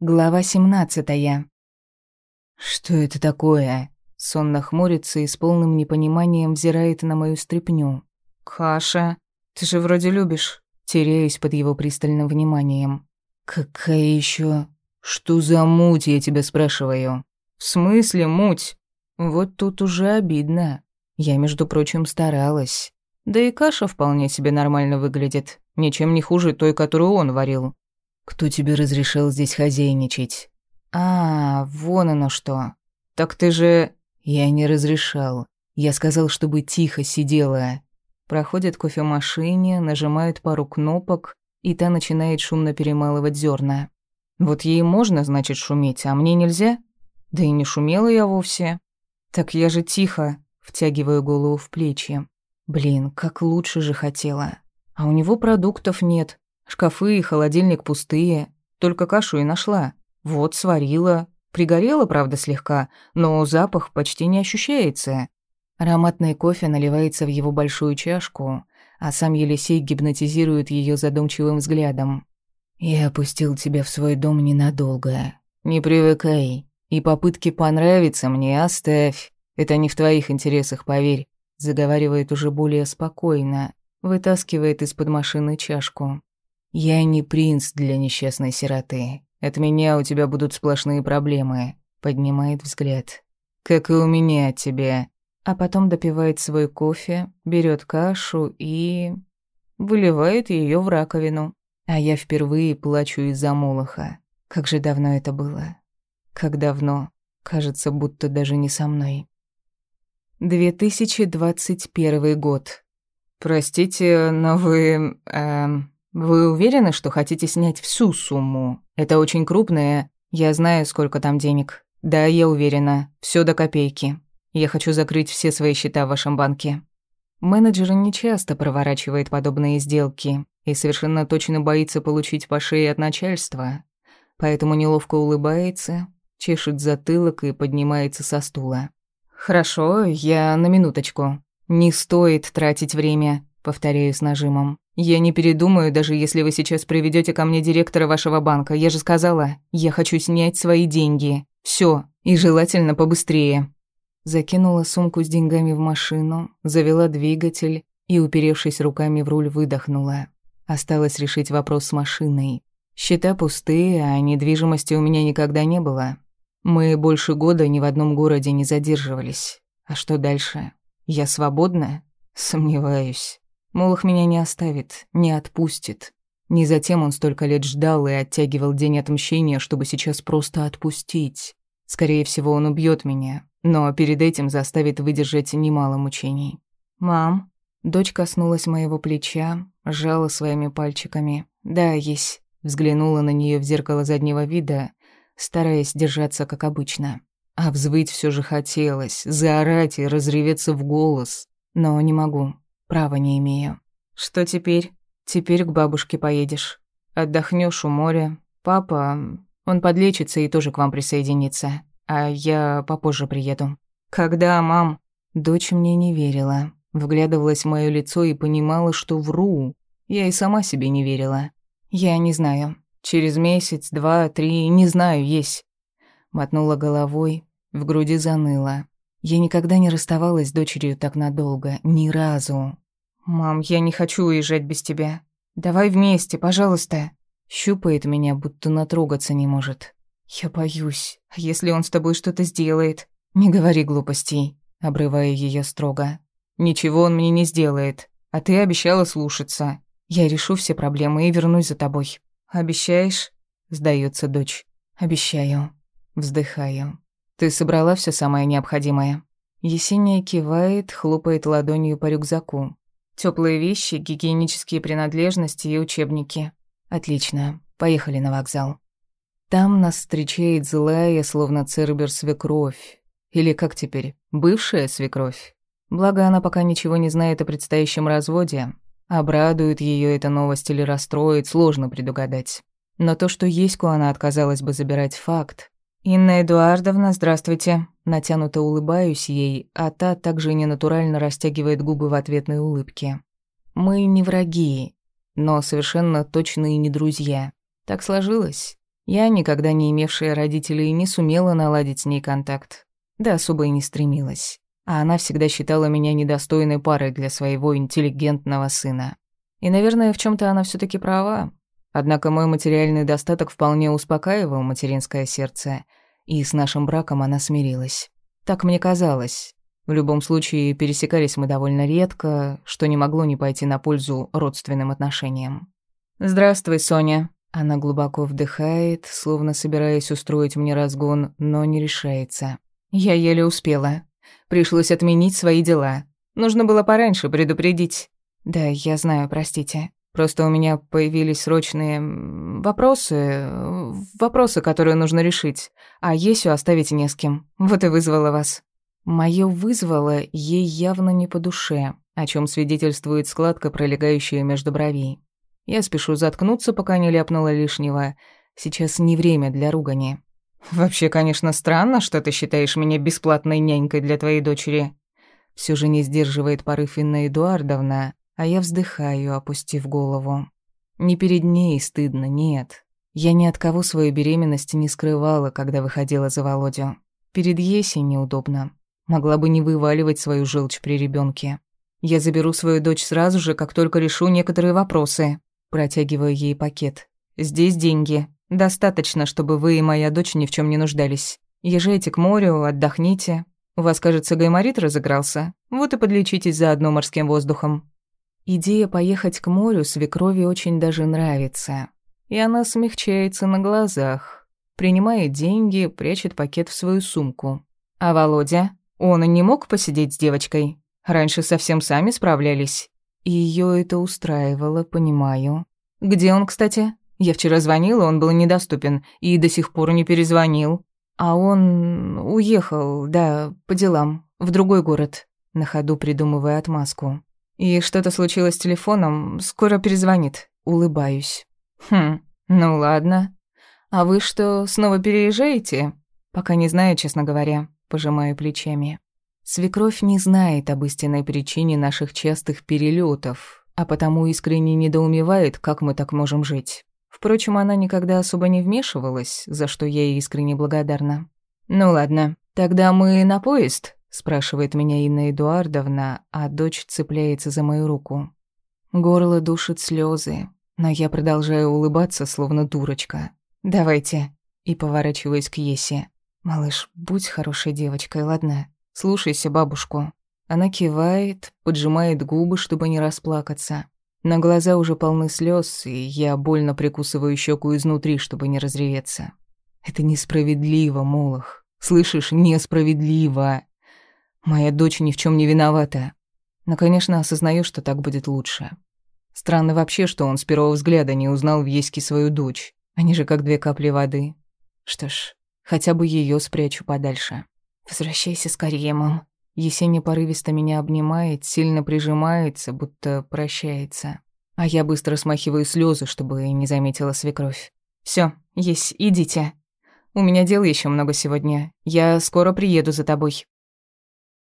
Глава 17. Что это такое? Сонно хмурится и с полным непониманием взирает на мою стряпню. Каша, ты же вроде любишь. Теряюсь под его пристальным вниманием. Какая еще? Что за муть, я тебя спрашиваю? В смысле муть? Вот тут уже обидно. Я, между прочим, старалась. Да и каша вполне себе нормально выглядит. Ничем не хуже той, которую он варил. «Кто тебе разрешил здесь хозяйничать?» «А, вон оно что. Так ты же...» «Я не разрешал. Я сказал, чтобы тихо сидела». Проходит к кофемашине, нажимает пару кнопок, и та начинает шумно перемалывать зерна. Вот ей можно, значит, шуметь, а мне нельзя? Да и не шумела я вовсе. Так я же тихо, втягиваю голову в плечи. Блин, как лучше же хотела. А у него продуктов нет, Шкафы и холодильник пустые, только кашу и нашла. Вот сварила. Пригорела, правда, слегка, но запах почти не ощущается. Ароматный кофе наливается в его большую чашку, а сам Елисей гипнотизирует ее задумчивым взглядом. «Я опустил тебя в свой дом ненадолго. Не привыкай. И попытки понравиться мне оставь. Это не в твоих интересах, поверь», — заговаривает уже более спокойно, вытаскивает из-под машины чашку. «Я не принц для несчастной сироты. От меня у тебя будут сплошные проблемы», — поднимает взгляд. «Как и у меня от тебя». А потом допивает свой кофе, берет кашу и... выливает ее в раковину. А я впервые плачу из-за Молоха. Как же давно это было. Как давно. Кажется, будто даже не со мной. 2021 год. Простите, но вы... Эм... «Вы уверены, что хотите снять всю сумму? Это очень крупная. Я знаю, сколько там денег. Да, я уверена. Все до копейки. Я хочу закрыть все свои счета в вашем банке». Менеджер не часто проворачивает подобные сделки и совершенно точно боится получить по шее от начальства, поэтому неловко улыбается, чешет затылок и поднимается со стула. «Хорошо, я на минуточку. Не стоит тратить время», — повторяю с нажимом. «Я не передумаю, даже если вы сейчас приведете ко мне директора вашего банка. Я же сказала, я хочу снять свои деньги. Все, и желательно побыстрее». Закинула сумку с деньгами в машину, завела двигатель и, уперевшись руками в руль, выдохнула. Осталось решить вопрос с машиной. Счета пустые, а недвижимости у меня никогда не было. Мы больше года ни в одном городе не задерживались. А что дальше? Я свободна? Сомневаюсь. Молох меня не оставит, не отпустит. Не затем он столько лет ждал и оттягивал день отмщения, чтобы сейчас просто отпустить. Скорее всего, он убьет меня, но перед этим заставит выдержать немало мучений. «Мам?» Дочь коснулась моего плеча, сжала своими пальчиками. «Да, есть». Взглянула на нее в зеркало заднего вида, стараясь держаться как обычно. А взвыть все же хотелось, заорать и разреветься в голос. Но не могу. Права не имею. Что теперь? Теперь к бабушке поедешь. Отдохнешь у моря. Папа, он подлечится и тоже к вам присоединится. А я попозже приеду. Когда, мам? Дочь мне не верила. Вглядывалась в моё лицо и понимала, что вру. Я и сама себе не верила. Я не знаю. Через месяц, два, три, не знаю, есть. Мотнула головой, в груди заныло. Я никогда не расставалась с дочерью так надолго, ни разу. «Мам, я не хочу уезжать без тебя. Давай вместе, пожалуйста». Щупает меня, будто натрогаться не может. «Я боюсь. А если он с тобой что-то сделает?» «Не говори глупостей», — обрывая ее строго. «Ничего он мне не сделает. А ты обещала слушаться. Я решу все проблемы и вернусь за тобой». «Обещаешь?» — сдается дочь. «Обещаю». Вздыхаю. «Ты собрала все самое необходимое?» Есения кивает, хлопает ладонью по рюкзаку. Теплые вещи, гигиенические принадлежности и учебники. Отлично. Поехали на вокзал. Там нас встречает злая, словно цербер свекровь. Или как теперь, бывшая свекровь. Благо, она пока ничего не знает о предстоящем разводе. Обрадует ее эта новость или расстроит, сложно предугадать. Но то, что Еську она отказалась бы забирать факт, «Инна Эдуардовна, здравствуйте». Натянуто улыбаюсь ей, а та также ненатурально растягивает губы в ответной улыбке. «Мы не враги, но совершенно точно и не друзья. Так сложилось. Я, никогда не имевшая родителей, не сумела наладить с ней контакт. Да особо и не стремилась. А она всегда считала меня недостойной парой для своего интеллигентного сына. И, наверное, в чем то она все таки права. Однако мой материальный достаток вполне успокаивал материнское сердце, и с нашим браком она смирилась. Так мне казалось. В любом случае, пересекались мы довольно редко, что не могло не пойти на пользу родственным отношениям. «Здравствуй, Соня», она глубоко вдыхает, словно собираясь устроить мне разгон, но не решается. Я еле успела. Пришлось отменить свои дела. Нужно было пораньше предупредить. Да, я знаю, простите. Просто у меня появились срочные вопросы, вопросы, которые нужно решить, а Есю оставить не с кем. Вот и вызвала вас. Моё вызвало ей явно не по душе, о чем свидетельствует складка, пролегающая между бровей. Я спешу заткнуться, пока не ляпнула лишнего. Сейчас не время для ругани. Вообще, конечно, странно, что ты считаешь меня бесплатной нянькой для твоей дочери. Все же не сдерживает порыв Инна Эдуардовна, а я вздыхаю, опустив голову. Не перед ней стыдно, нет. Я ни от кого свою беременность не скрывала, когда выходила за Володю. Перед Есей неудобно. Могла бы не вываливать свою желчь при ребенке. Я заберу свою дочь сразу же, как только решу некоторые вопросы. Протягиваю ей пакет. «Здесь деньги. Достаточно, чтобы вы и моя дочь ни в чем не нуждались. Езжайте к морю, отдохните. У вас, кажется, гайморит разыгрался. Вот и подлечитесь заодно морским воздухом». Идея поехать к морю свекрови очень даже нравится. И она смягчается на глазах. Принимает деньги, прячет пакет в свою сумку. А Володя? Он и не мог посидеть с девочкой? Раньше совсем сами справлялись. И её это устраивало, понимаю. Где он, кстати? Я вчера звонила, он был недоступен и до сих пор не перезвонил. А он уехал, да, по делам, в другой город, на ходу придумывая отмазку. И что-то случилось с телефоном, скоро перезвонит. Улыбаюсь. Хм, ну ладно. А вы что, снова переезжаете? Пока не знаю, честно говоря, пожимаю плечами. Свекровь не знает об истинной причине наших частых перелетов, а потому искренне недоумевает, как мы так можем жить. Впрочем, она никогда особо не вмешивалась, за что я ей искренне благодарна. «Ну ладно, тогда мы на поезд?» – спрашивает меня Инна Эдуардовна, а дочь цепляется за мою руку. Горло душит слезы, но я продолжаю улыбаться, словно дурочка. «Давайте», и поворачиваюсь к Есе. «Малыш, будь хорошей девочкой, ладно?» Слушайся бабушку». Она кивает, поджимает губы, чтобы не расплакаться. На глаза уже полны слез, и я больно прикусываю щеку изнутри, чтобы не разреветься. Это несправедливо, Молох. Слышишь, несправедливо. Моя дочь ни в чем не виновата. Но, конечно, осознаю, что так будет лучше. Странно вообще, что он с первого взгляда не узнал в Еське свою дочь. Они же как две капли воды. Что ж, хотя бы ее спрячу подальше. «Возвращайся скорее, мам». Есения порывисто меня обнимает, сильно прижимается, будто прощается. А я быстро смахиваю слезы, чтобы не заметила свекровь. Все, есть, идите. У меня дел еще много сегодня. Я скоро приеду за тобой».